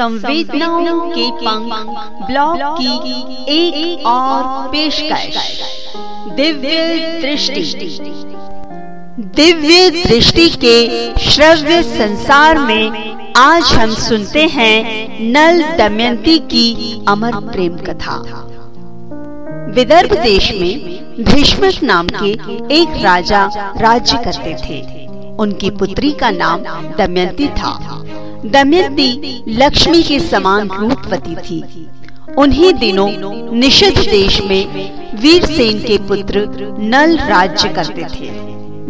संवेदनाओं के पंख ब्लॉग की एक एक और पेशकश। दिव्य दृष्टि। दिव्य दृष्टि के श्रव्य संसार में आज हम सुनते हैं नल दमयंती की अमर प्रेम कथा। विदर्भ देश में भीष्मक नाम के एक राजा राज्य करते थे। उनकी पुत्री का नाम दमयंती था। दमयंती लक्ष्मी के समान रूपवती थी। उन्हीं दिनों निषिद्ध देश में वीरसेन के पुत्र नल राज्य करते थे।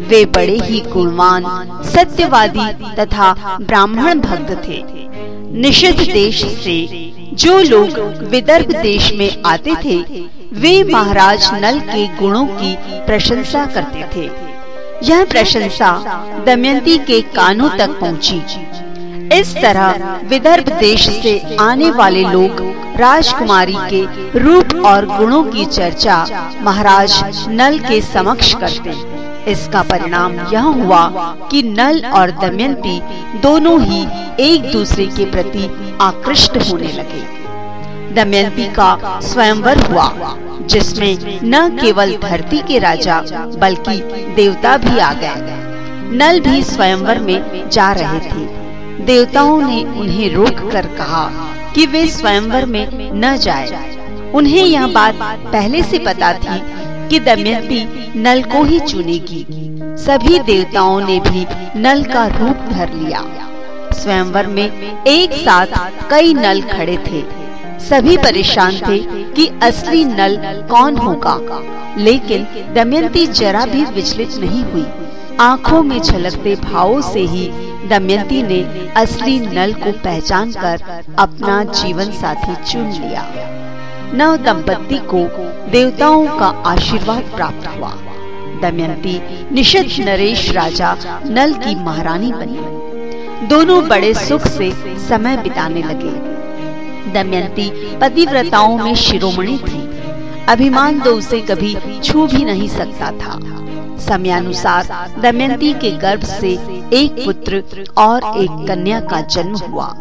वे बड़े ही गुणवान, सत्यवादी तथा ब्राह्मण भक्त थे। निषिद्ध देश से जो लोग विदर्भ देश में आते थे, वे महाराज नल के गुणों की प्रशंसा करते थे। यह प्रशंसा दमयंती के कानों तक पहुँची। इस तरह विदर्भ देश से आने वाले लोग राजकुमारी के रूप और गुणों की चर्चा महाराज नल के समक्ष करते इसका परिणाम यह हुआ कि नल और दमयंती दोनों ही एक दूसरे के प्रति आकृष्ट होने लगे। दमयंती का स्वयंवर हुआ, जिसमें न केवल धरती के राजा, बल्कि देवता भी आ गए। नल भी स्वयंवर में जा रहे थे। देवताओं ने उन्हें रोक कर कहा कि वे स्वयंवर में न जाए। उन्हें यह बात पहले से पता थी कि दमयंती नल को ही चुनेगी। सभी देवताओं ने भी नल का रूप धर लिया। स्वयंवर में एक साथ कई नल खड़े थे। सभी परेशान थे कि असली नल कौन होगा। लेकिन दमयंती जरा भी विचलित नहीं हुई। आँखों में झलकते भावों से ही दमयंती ने असली नल को पहचान कर अपना जीवन साथी चुन लिया। नव दंपति को देवताओं का आशीर्वाद प्राप्त हुआ। दमयंती निषद नरेश राजा नल की महारानी बनी। दोनों बड़े सुख से समय बिताने लगे। दमयंती पतिव्रताओं में शिरोमणि थी। अभिमान तो उसे कभी छू भी नहीं सकता था। समयानुसार दमयंती के गर्भ से एक पुत्र और एक कन्या का जन्म हुआ।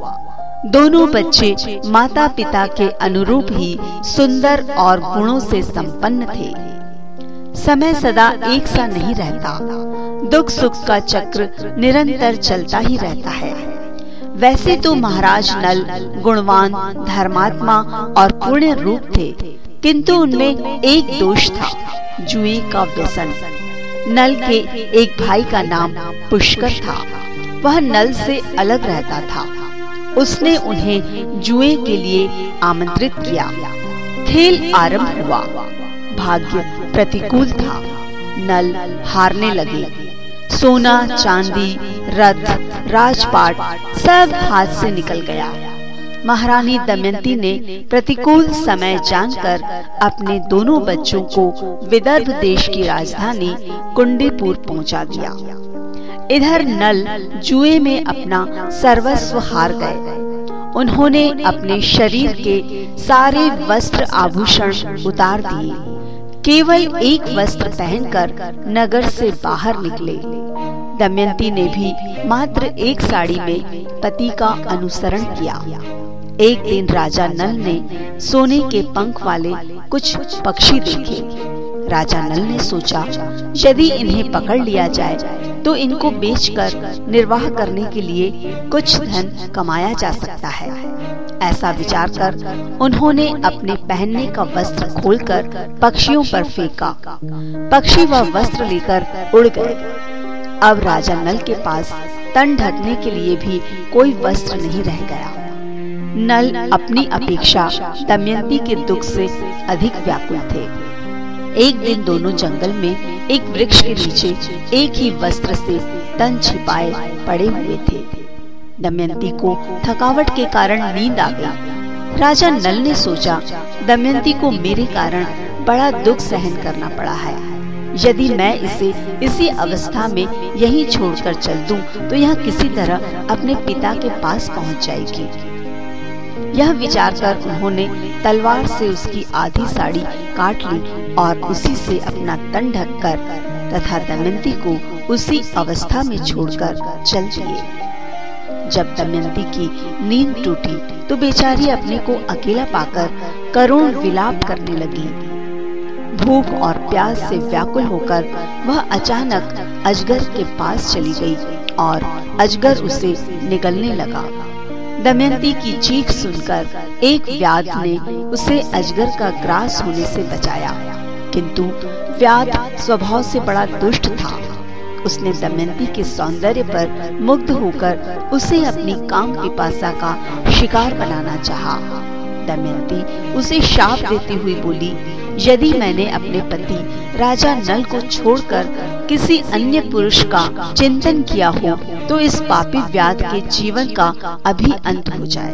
दोनों बच्चे माता पिता के अनुरूप ही सुंदर और गुणों से संपन्न थे। समय सदा एक सा नहीं रहता। दुख सुख का चक्र निरंतर चलता ही रहता है। वैसे तो महाराज नल, गुणवान, धर्मात्मा और पुण्य रूप थे, किंतु उनमें एक दोष था जुए का व्यसन। नल के एक भाई का नाम पुष्कर था। वह नल से अलग रहता था। उसने उन्हें जुए के लिए आमंत्रित किया। खेल आरंभ हुआ। भाग्य प्रतिकूल था। नल हारने लगे। सोना, चांदी, रथ, राजपाट सब हाथ से निकल गया। महारानी दमयंती ने प्रतिकूल समय जानकर अपने दोनों बच्चों को विदर्भ देश की राजधानी कुंडीपुर पहुँचा दिया। इधर नल जुए में अपना सर्वस्व हार गए। उन्होंने अपने शरीर के सारे वस्त्र आभूषण उतार दिए। केवल एक वस्त्र पहनकर नगर से बाहर निकले। दमयंती ने भी मात्र एक साड़ी में पति का अनुसरण किया। एक दिन राजा नल ने सोने के पंख वाले कुछ पक्षी देखे। राजा नल ने सोचा, यदि इन्हें पकड़ लिया जाए तो इनको बेचकर निर्वाह करने के लिए कुछ धन कमाया जा सकता है। ऐसा विचार कर उन्होंने अपने पहनने का वस्त्र खोलकर पक्षियों पर फेंका। पक्षी वह वस्त्र लेकर उड़ गए। अब राजा नल के पास तन ढकने के लिए भी कोई वस्त्र नहीं रह गया। नल अपनी अपेक्षा दमयंती के दुख से अधिक व्याकुल थे। एक दिन दोनों जंगल में एक वृक्ष के नीचे एक ही वस्त्र से तन छिपाए पड़े हुए थे। दमयंती को थकावट के कारण नींद आ गई। राजा नल ने सोचा दमयंती को मेरे कारण बड़ा दुख सहन करना पड़ा है। यदि मैं इसे इसी अवस्था में यहीं छोड़कर चल दूँ, तो यह किसी तरह अपने पिता के पास पहुँच जाएगी। यह विचार कर उन्होंने तलवार से उसकी आधी साड़ी काट ली और उसी से अपना तन ढक कर तथा दमयंती को उसी अवस्था में छोड़कर चल दिए। जब दमयंती की नींद टूटी तो बेचारी अपने को अकेला पाकर करुण विलाप करने लगी। भूख और प्यास से व्याकुल होकर वह अचानक अजगर के पास चली गई और अजगर उसे निगलने लगा। दमयंती की चीख सुनकर एक व्याध ने उसे अजगर का ग्रास होने से बचाया किंतु व्याध स्वभाव से बड़ा दुष्ट था उसने दमयंती के सौंदर्य पर मुग्ध होकर उसे अपनी काम पिपासा का शिकार बनाना चाहा। दमयंती उसे शाप देती हुई बोली, यदि मैंने अपने पति, राजा नल को छोड़कर किसी अन्य पुरुष का चिंतन किया हो तो इस पापी व्याध के जीवन का अभी अंत हो जाए।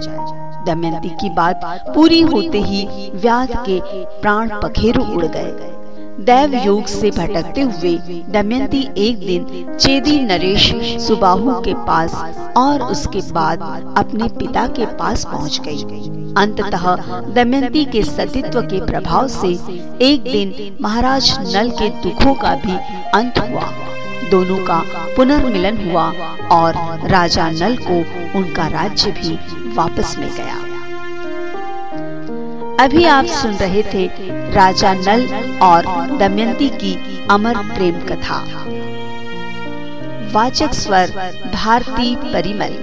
दमयंती की बात पूरी होते ही व्याध के प्राण पखेरु उड़ गए। दैव योग से भटकते हुए दमयंती एक दिन चेदी नरेश सुबाहु के पास और उसके बाद अपने पिता के पास पहुँच गई। अंततः दमयंती के सतीत्व के प्रभाव से एक दिन महाराज नल के दुखों का भी अंत हुआ दोनों का पुनर्मिलन हुआ और राजा नल को उनका राज्य भी वापस मिल गया अभी आप सुन रहे थे राजा नल और दमयंती की अमर प्रेम कथा। वाचक स्वर भारती परिमल।